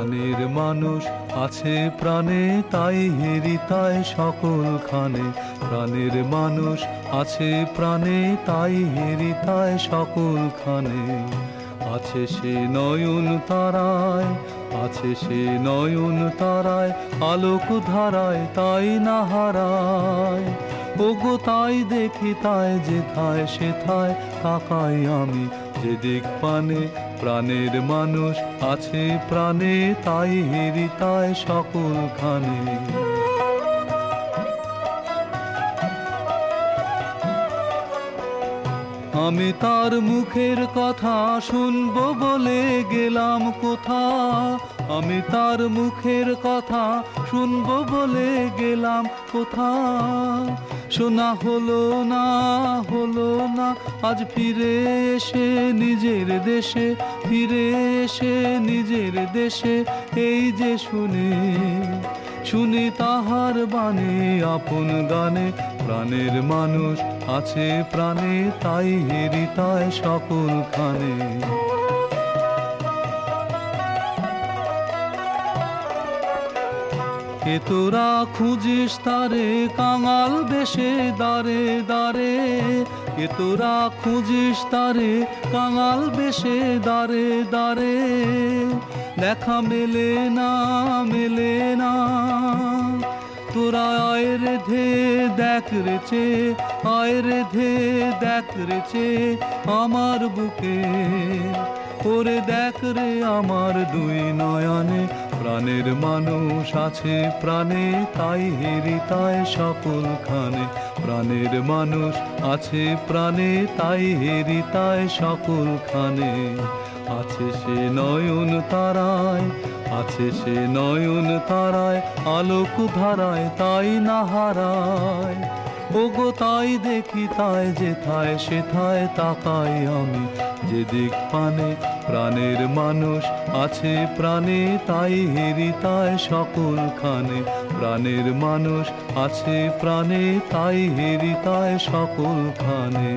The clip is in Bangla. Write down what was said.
প্রাণের মানুষ আছে প্রাণে, তাই হেরিতায় সকলখানে প্রাণের মানুষ আছে প্রাণে, তাই হেরিতায় সকলখানে আছে সে নয়ন তারায়, আছে সে নয়ন তারায়, আলোক ধারায় তাই না হারায়। ওগো তাই দেখি তাই যেথায় সেথায় তাকাই আমি যেদিক পানে প্রাণের মানুষ আছে প্রাণে, তাই হেরিতায় সকলখানে আমি তার মুখের কথা শুনব বলে গেলাম কোথা? আমি তার মুখের কথা শুনব বলে গেলাম কোথা? শোনা হলো না আজ ফিরে এসে নিজের দেশে, ফিরে এসে নিজের দেশে, এই যে শুনে, শুনি তাহার বানে আপন গানে, প্রাণের মানুষ আছে প্রাণে, তাই হেরিতায় সকলখানে এ তোরা খুঁজিস তারে কাঙাল বেশে দারে দারে এ তোরা খুঁজিস তারে কাঙাল বেশে দারে দারে দেখা মেলে না মেলে না। তোরা আয় রে ধে, দেখ রেছে আয় রে ধে, দেখ রেছে আমার বুকে। ওরে দেখ রে আমার দুই নয়নে প্রাণের মানুষ আছে প্রাণে, তাই হেরিতায় সকলখানে। প্রাণের মানুষ আছে প্রাণে, তাই হেরিতায় সকলখানে। আছে সে নয়ন তারায়, আছে সে নয়ন তারায়, আলোক ধারায় তাই না হারায়। ওগো তাই দেখি তাই, যেথায় সেথায় তাকাই আমি যেদিক পানে প্রাণের মানুষ আছে প্রাণে তাই হেরিতায় সকলখানে প্রাণের মানুষ আছে প্রাণে তাই হেরিতায় সকলখানে